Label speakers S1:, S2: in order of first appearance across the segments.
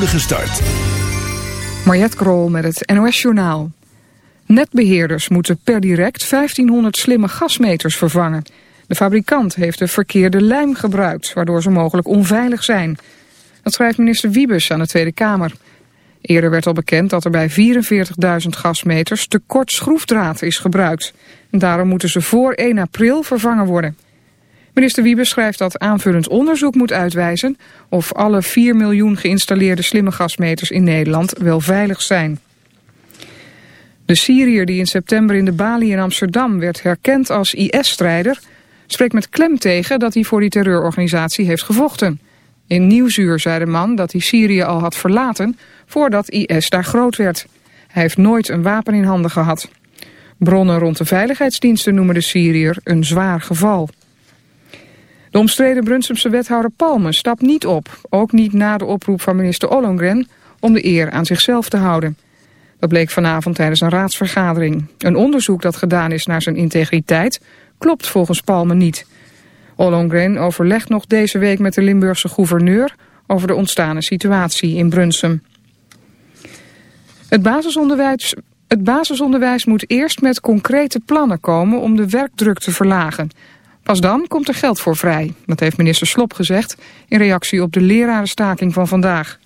S1: spoedige start.
S2: Mariette Krol met het NOS Journaal. Netbeheerders moeten per direct 1500 slimme gasmeters vervangen. De fabrikant heeft de verkeerde lijm gebruikt, waardoor ze mogelijk onveilig zijn. Dat schrijft minister Wiebes aan de Tweede Kamer. Eerder werd al bekend dat er bij 44.000 gasmeters te kort schroefdraad is gebruikt. En daarom moeten ze voor 1 april vervangen worden. Minister Wiebes schrijft dat aanvullend onderzoek moet uitwijzen... of alle 4 miljoen geïnstalleerde slimme gasmeters in Nederland wel veilig zijn. De Syriër die in september in de Bali in Amsterdam werd herkend als IS-strijder... spreekt met klem tegen dat hij voor die terreurorganisatie heeft gevochten. In Nieuwsuur zei de man dat hij Syrië al had verlaten voordat IS daar groot werd. Hij heeft nooit een wapen in handen gehad. Bronnen rond de veiligheidsdiensten noemen de Syriër een zwaar geval. De omstreden Brunsumse wethouder Palme stapt niet op, ook niet na de oproep van minister Ollongren om de eer aan zichzelf te houden. Dat bleek vanavond tijdens een raadsvergadering. Een onderzoek dat gedaan is naar zijn integriteit klopt volgens Palme niet. Ollongren overlegt nog deze week met de Limburgse gouverneur over de ontstane situatie in Brunsum. Het basisonderwijs, het basisonderwijs moet eerst met concrete plannen komen om de werkdruk te verlagen. Pas dan komt er geld voor vrij. Dat heeft minister Slop gezegd in reactie op de lerarenstaking van vandaag.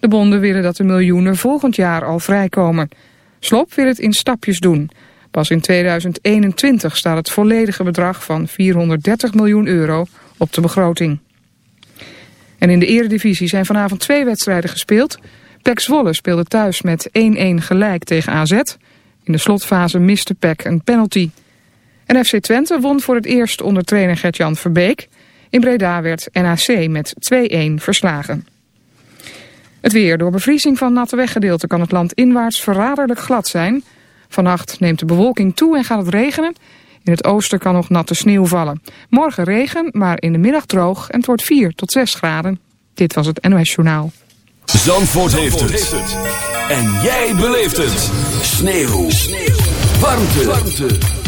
S2: De bonden willen dat de miljoenen volgend jaar al vrijkomen. Slop wil het in stapjes doen. Pas in 2021 staat het volledige bedrag van 430 miljoen euro op de begroting. En in de eredivisie zijn vanavond twee wedstrijden gespeeld. PEC Zwolle speelde thuis met 1-1 gelijk tegen AZ. In de slotfase miste PEC een penalty. En FC Twente won voor het eerst onder trainer Gert-Jan Verbeek. In Breda werd NAC met 2-1 verslagen. Het weer. Door bevriezing van natte weggedeelten kan het land inwaarts verraderlijk glad zijn. Vannacht neemt de bewolking toe en gaat het regenen. In het oosten kan nog natte sneeuw vallen. Morgen regen, maar in de middag droog en het wordt 4 tot 6 graden. Dit was het NOS Journaal.
S1: Zandvoort, heeft, het. En jij beleeft het. Sneeuw. Sneeuw. Warmte. Warmte.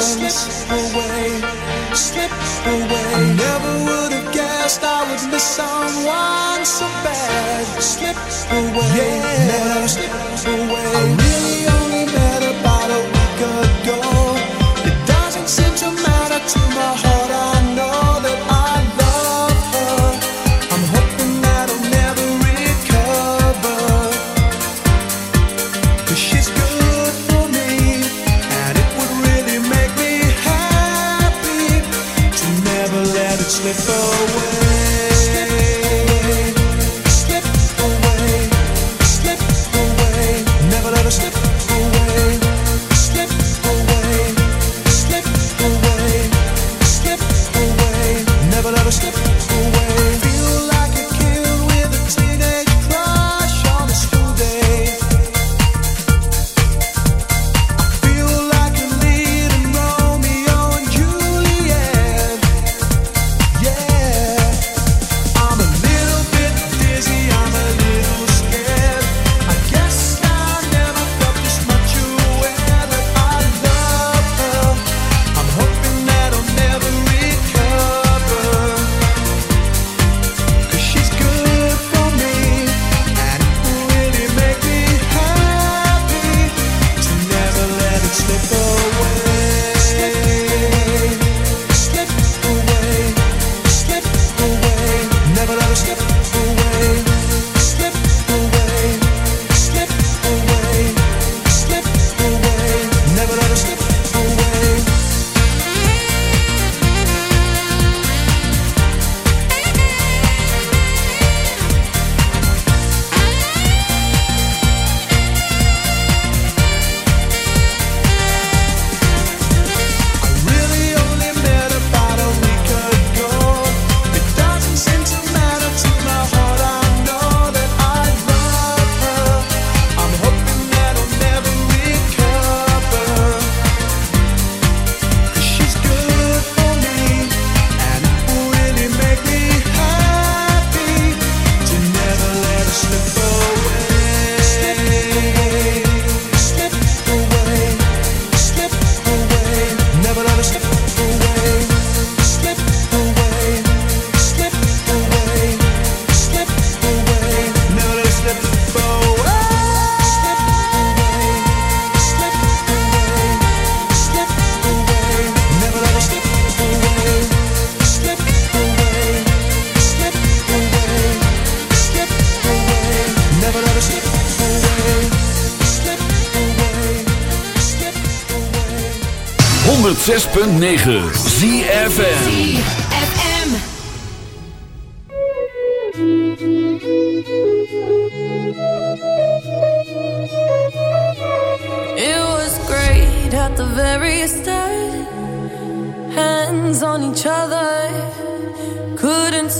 S3: slip away, slip away. I never would have guessed I would miss someone so bad. Slip away, yeah. slip away.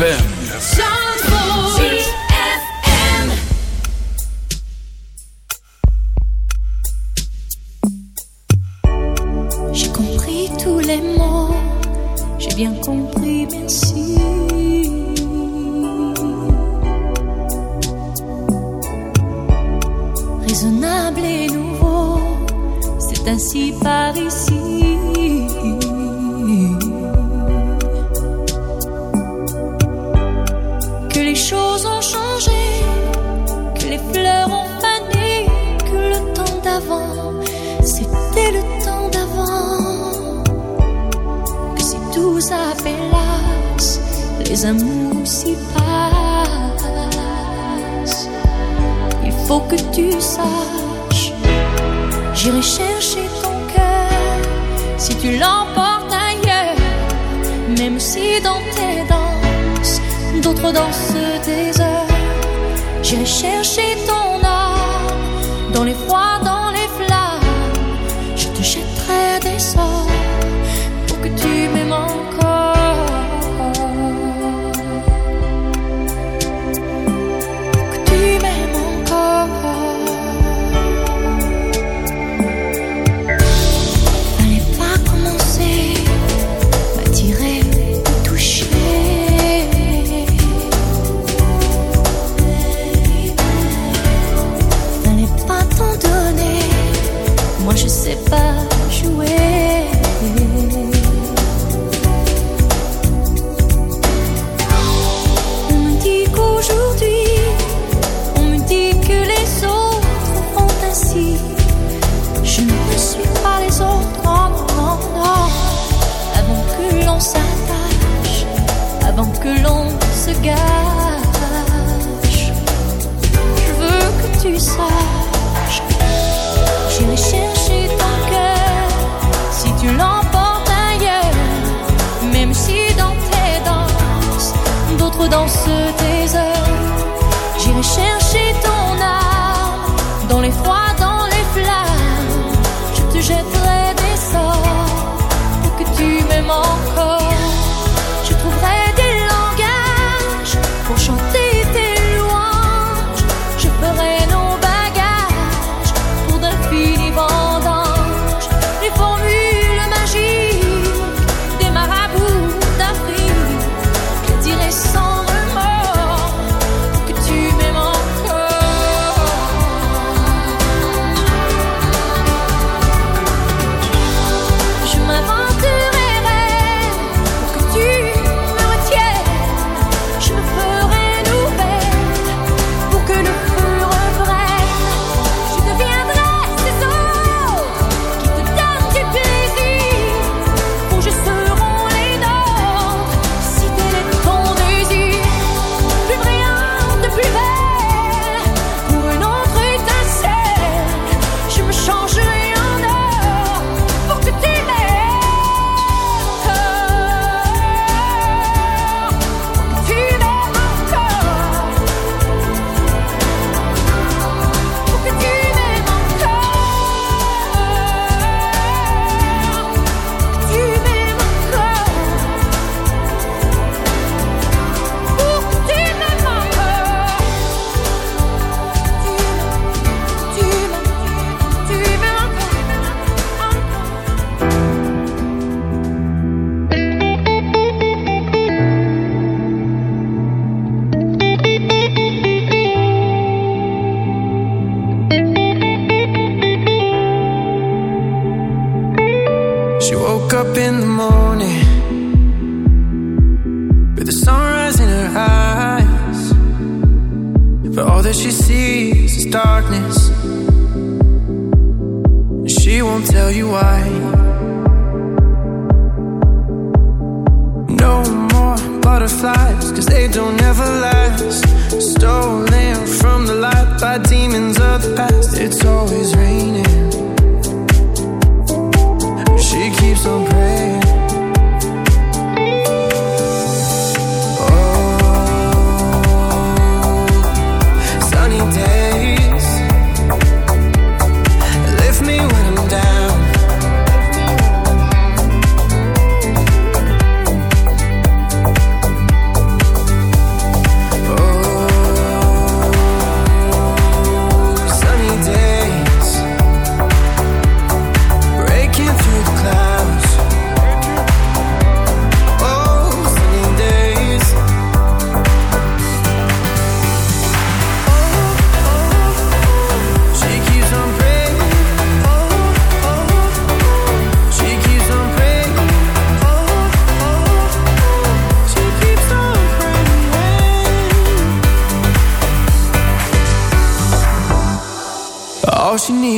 S4: ZFM. Pas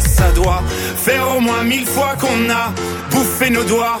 S5: ça doit Faire au moins mille fois qu'on a bouffé nos doigts